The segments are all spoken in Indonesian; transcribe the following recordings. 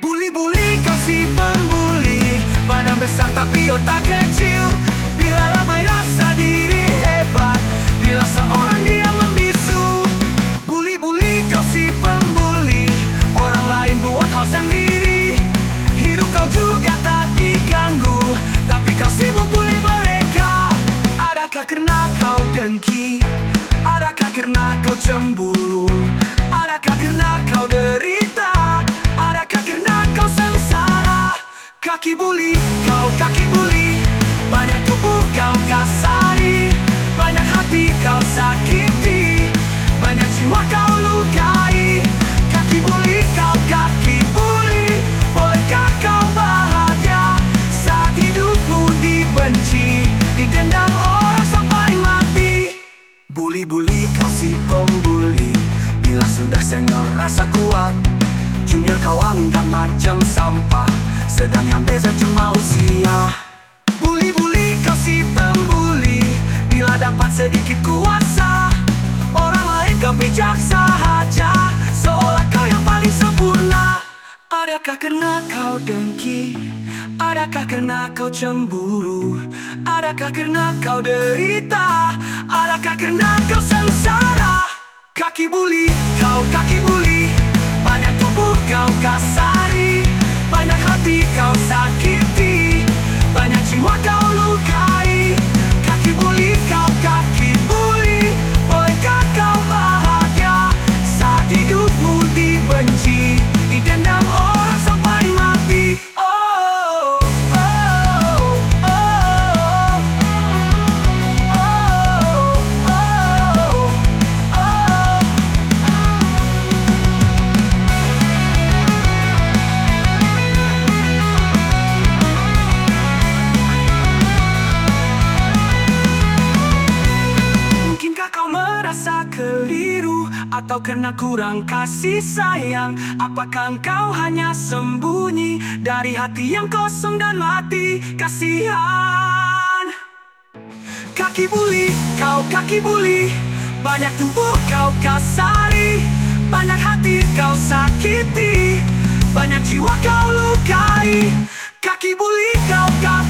Buli-buli kau si pembuli Badan besar tapi otak dengki Adakah karena kau cemburu? Adakah karena kau derita? Adakah karena kau sengsara? Kaki buli, kau kaki buli. Banyak tubuh kau kasari Buli-buli kau si pembuli. Bila sudah senior rasa kuat. Junior kau anggap macam sampah. Sedang yang beza cuma usia. Buli-buli kau si pembuli. Bila dapat sedikit kuasa Orang lain kau bijak sahaja. Seolah kau yang paling sempurna. Adakah karena kau dengki? Adakah karena kau cemburu? Adakah karena kau derita Kaki buli, kau kaki buli Banyak tubuh kau kasari merasa keliru Atau karena kurang kasih sayang? Apakah engkau hanya sembunyi Dari hati yang kosong dan mati? Kasihan. Kaki buli, kau kaki buli. Banyak tubuh kau kasari. Banyak hati kau sakiti. Banyak jiwa kau lukai. Kaki buli, kau kaki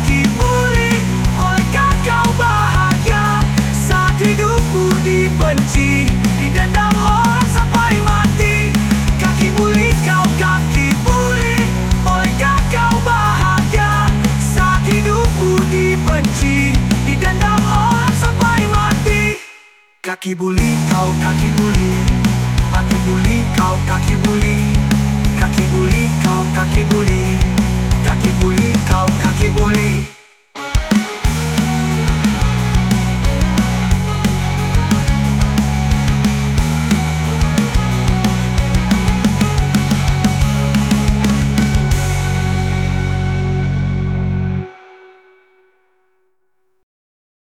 Kaki buli, kau kaki buli